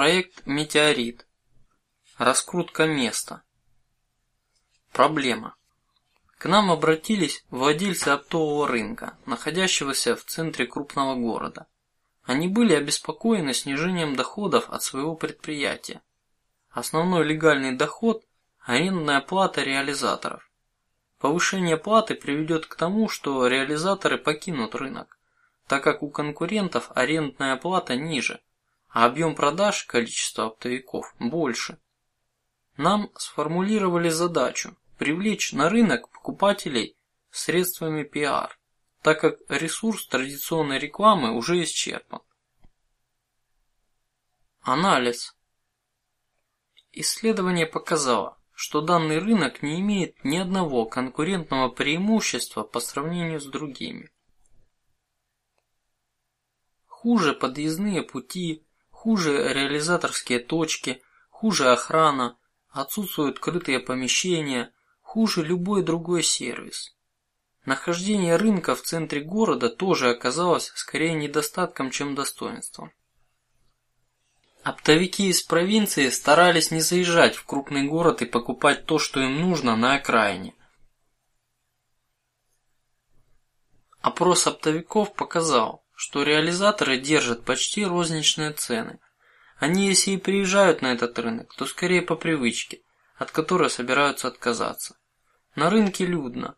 Проект Метеорит. Раскрутка места. Проблема. К нам обратились владельцы оптового рынка, находящегося в центре крупного города. Они были обеспокоены снижением доходов от своего предприятия. Основной легальный доход – арендная плата реализаторов. Повышение платы приведет к тому, что реализаторы покинут рынок, так как у конкурентов арендная плата ниже а объем продаж, количество оптовиков больше. Нам сформулировали задачу привлечь на рынок покупателей средствами пиар, так как ресурс традиционной рекламы уже исчерпан. Анализ. Исследование показало, что данный рынок не имеет ни одного конкурентного преимущества по сравнению с другими. Хуже подъездные пути, хуже реализаторские точки, хуже охрана, отсутствуют крытые помещения, хуже любой другой сервис. Нахождение рынка в центре города тоже оказалось скорее недостатком, чем достоинством. Оптовики из провинции старались не заезжать в крупный город и покупать то, что им нужно на окраине. Опрос оптовиков показал, что реализаторы держат почти розничные цены. Они, если и приезжают на этот рынок, то скорее по привычке, от которой собираются отказаться. На рынке людно.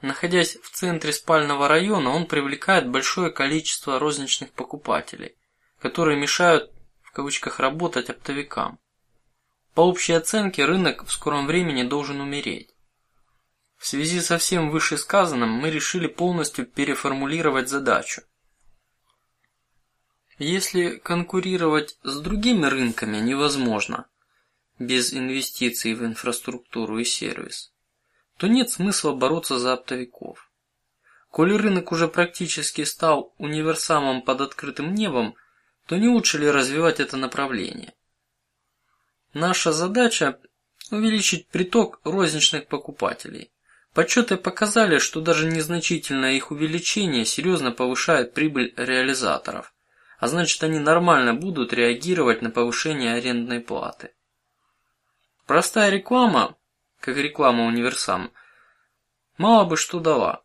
Находясь в центре спального района, он привлекает большое количество розничных покупателей, которые мешают в кавычках работать оптовикам. По общей оценке рынок в скором времени должен умереть. В связи со всем вышесказанным мы решили полностью переформулировать задачу если конкурировать с другими рынками невозможно без инвестиций в инфраструктуру и сервис, то нет смысла бороться за оптовиков. Коли рынок уже практически стал универсамом под открытым небом, то не лучше ли развивать это направление? Наша задача увеличить приток розничных покупателей. Подсчеты показали, что даже незначительное их увеличение серьезно повышает прибыль реализаторов а значит они нормально будут реагировать на повышение арендной платы. Простая реклама, как реклама универсам, мало бы что дала.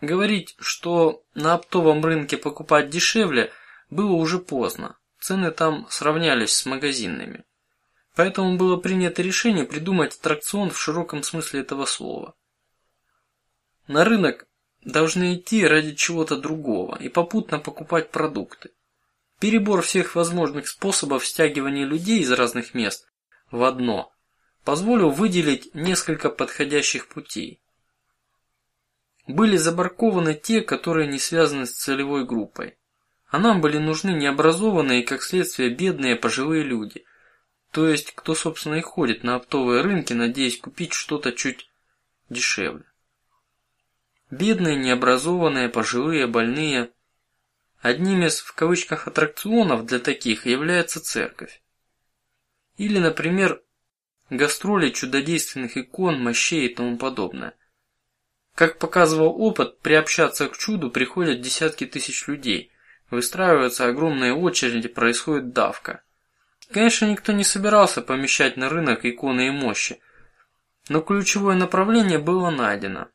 Говорить, что на оптовом рынке покупать дешевле, было уже поздно. Цены там сравнялись с магазинными. Поэтому было принято решение придумать аттракцион в широком смысле этого слова. На рынок должны идти ради чего-то другого и попутно покупать продукты. Перебор всех возможных способов стягивания людей из разных мест в одно позволил выделить несколько подходящих путей. Были забаркованы те, которые не связаны с целевой группой, а нам были нужны необразованные и, как следствие, бедные пожилые люди, то есть кто, собственно, и ходит на оптовые рынки, надеясь купить что-то чуть дешевле. Бедные, необразованные, пожилые, больные. Одним из в кавычках аттракционов для таких является церковь. Или, например, гастроли чудодейственных икон, мощей и тому подобное. Как показывал опыт, приобщаться к чуду приходят десятки тысяч людей, выстраиваются огромные очереди, происходит давка. Конечно, никто не собирался помещать на рынок иконы и мощи, но ключевое направление было найдено.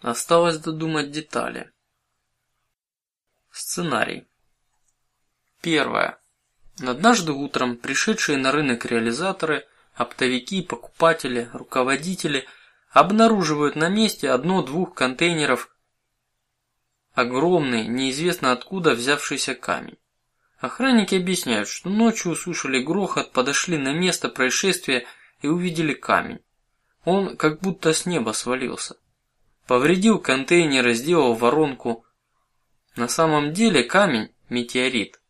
Осталось додумать детали. Сценарий. Первое. Однажды утром пришедшие на рынок реализаторы, оптовики, покупатели, руководители обнаруживают на месте одно-двух контейнеров огромный, неизвестно откуда взявшийся камень. Охранники объясняют, что ночью услышали грохот, подошли на место происшествия и увидели камень. Он как будто с неба свалился. Повредил контейнер сделал воронку. На самом деле камень метеорит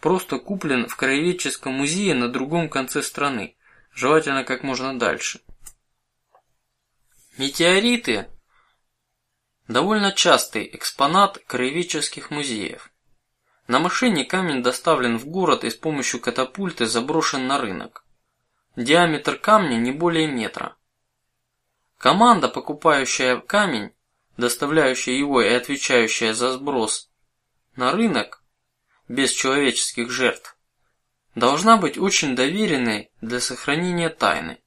просто куплен в краеведческом музее на другом конце страны, желательно как можно дальше. Метеориты довольно частый экспонат краеведческих музеев. На машине камень доставлен в город и с помощью катапульты заброшен на рынок. Диаметр камня не более метра. Команда, покупающая камень, доставляющая его и отвечающая за сброс на рынок, без человеческих жертв, должна быть очень доверенной для сохранения тайны.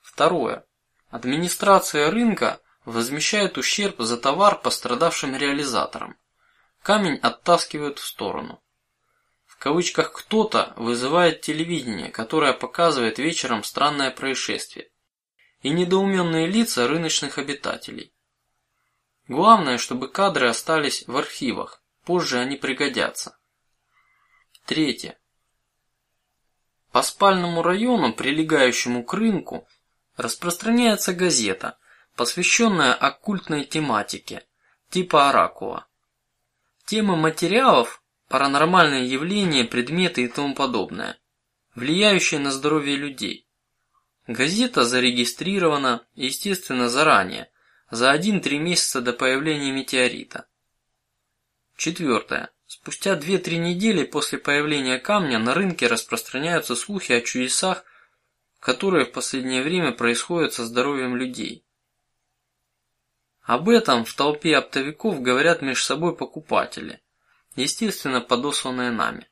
Второе. Администрация рынка возмещает ущерб за товар пострадавшим реализаторам. Камень оттаскивают в сторону. Кавычках кто-то вызывает телевидение, которое показывает вечером странное происшествие и недоуменные лица рыночных обитателей. Главное, чтобы кадры остались в архивах, позже они пригодятся. Третье. По спальному району, прилегающему к рынку, распространяется газета, посвященная оккультной тематике, типа оракула. Темы материалов, паранормальные явления, предметы и тому подобное, влияющие на здоровье людей. Газета зарегистрирована, естественно, заранее, за один-три месяца до появления метеорита. Четвертое. Спустя две-три недели после появления камня на рынке распространяются слухи о чудесах, которые в последнее время происходят со здоровьем людей. Об этом в толпе оптовиков говорят между собой покупатели, естественно, подосланные нами.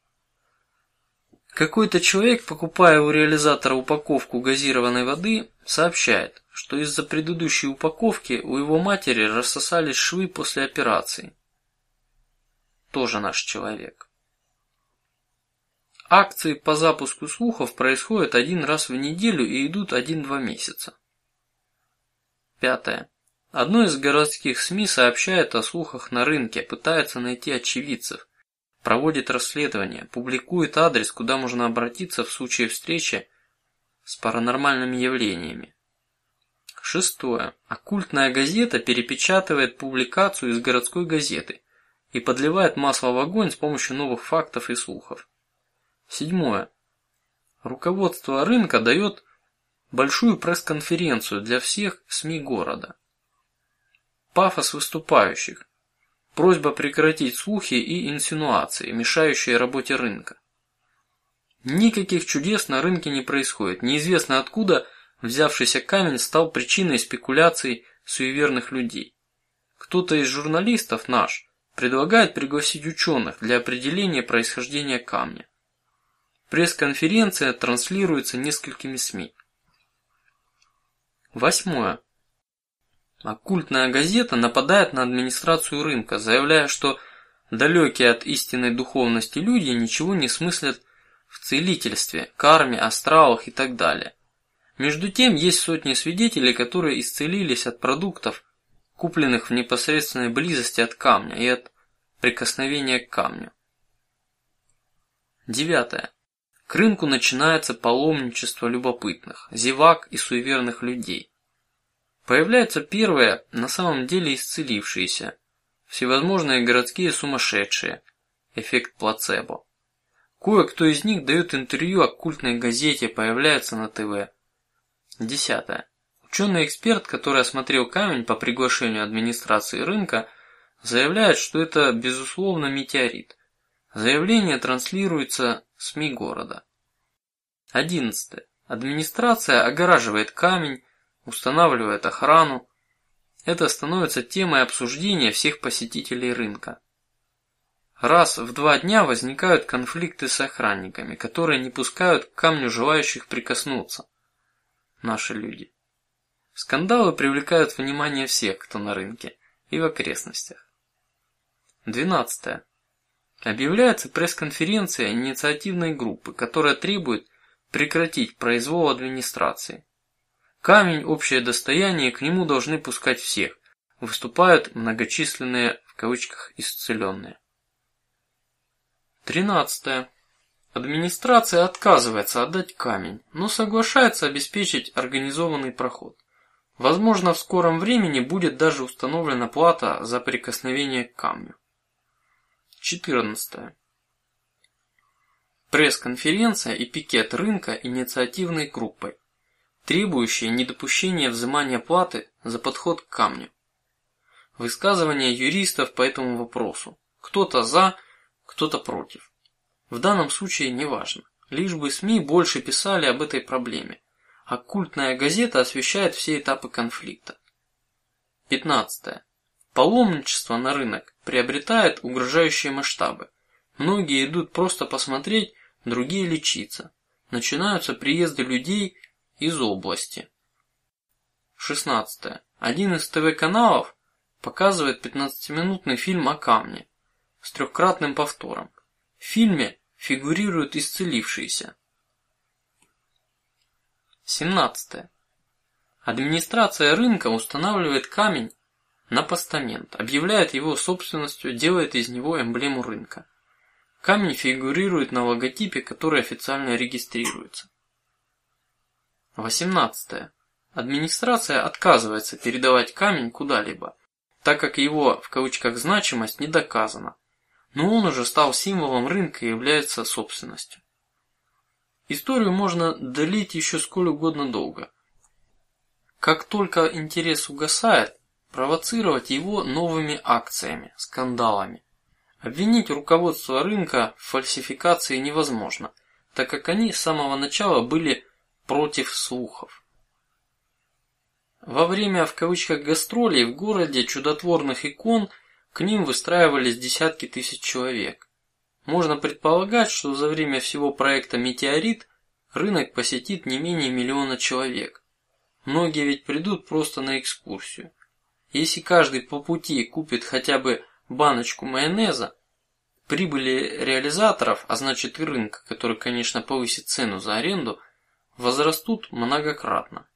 Какой-то человек, покупая у реализатора упаковку газированной воды, сообщает, что из-за предыдущей упаковки у его матери рассосались швы после операции. Тоже наш человек. Акции по запуску слухов происходят один раз в неделю и идут один-два месяца. Пятое. Одно из городских СМИ сообщает о слухах на рынке, пытается найти очевидцев, проводит расследование, публикует адрес, куда можно обратиться в случае встречи с паранормальными явлениями. Шестое. Оккультная газета перепечатывает публикацию из городской газеты и подливает масло в огонь с помощью новых фактов и слухов. Седьмое. Руководство рынка дает большую пресс-конференцию для всех СМИ города. Пафос выступающих. Просьба прекратить слухи и инсинуации, мешающие работе рынка. Никаких чудес на рынке не происходит. Неизвестно откуда взявшийся камень стал причиной спекуляций суеверных людей. Кто-то из журналистов наш предлагает пригласить ученых для определения происхождения камня. Пресс-конференция транслируется несколькими СМИ. Восьмое. Оккультная газета нападает на администрацию рынка, заявляя, что далекие от истинной духовности люди ничего не смыслят в целительстве, карме, астралах и так далее. Между тем есть сотни свидетелей, которые исцелились от продуктов, купленных в непосредственной близости от камня и от прикосновения к камню. Девятое. К рынку начинается паломничество любопытных, зевак и суеверных людей. Появляются первые, на самом деле исцелившиеся, всевозможные городские сумасшедшие, эффект плацебо. Кое-кто из них дает интервью оккультной газете, появляется на ТВ. Десятое. Ученый-эксперт, который осмотрел камень по приглашению администрации рынка, заявляет, что это безусловно метеорит. Заявление транслируется СМИ города. Одиннадцатое. Администрация огораживает камень, устанавливает охрану. Это становится темой обсуждения всех посетителей рынка. Раз в два дня возникают конфликты с охранниками, которые не пускают к камню желающих прикоснуться. Наши люди. Скандалы привлекают внимание всех, кто на рынке и в окрестностях. Двенадцатое. Объявляется пресс-конференция инициативной группы, которая требует прекратить произвол администрации. Камень общее достояние, к нему должны пускать всех. Выступают многочисленные в кавычках исцеленные. Тринадцатое. Администрация отказывается отдать камень, но соглашается обеспечить организованный проход. Возможно, в скором времени будет даже установлена плата за прикосновение к камню. 14. Пресс-конференция и пикет рынка инициативной группой, требующие недопущения взимания платы за подход к камню. Высказывания юристов по этому вопросу. Кто-то за, кто-то против. В данном случае не важно, лишь бы СМИ больше писали об этой проблеме. Оккультная газета освещает все этапы конфликта. 15. Паломничество на рынок приобретает угрожающие масштабы. Многие идут просто посмотреть, другие лечиться. Начинаются приезды людей из области. 16. Один из ТВ каналов показывает 15-минутный фильм о камне с трехкратным повтором. В фильме фигурируют исцелившиеся. 17. Администрация рынка устанавливает камень на постамент, объявляет его собственностью, делает из него эмблему рынка. Камень фигурирует на логотипе, который официально регистрируется. 18. Администрация отказывается передавать камень куда-либо, так как его в кавычках значимость не доказана, но он уже стал символом рынка и является собственностью. Историю можно долить еще сколь угодно долго. Как только интерес угасает, провоцировать его новыми акциями, скандалами. Обвинить руководство рынка в фальсификации невозможно, так как они с самого начала были против слухов. Во время в кавычках гастролей в городе чудотворных икон к ним выстраивались десятки тысяч человек. Можно предполагать, что за время всего проекта Метеорит рынок посетит не менее миллиона человек. Многие ведь придут просто на экскурсию. Если каждый по пути купит хотя бы баночку майонеза, прибыли реализаторов, а значит и рынка, который, конечно, повысит цену за аренду, возрастут многократно.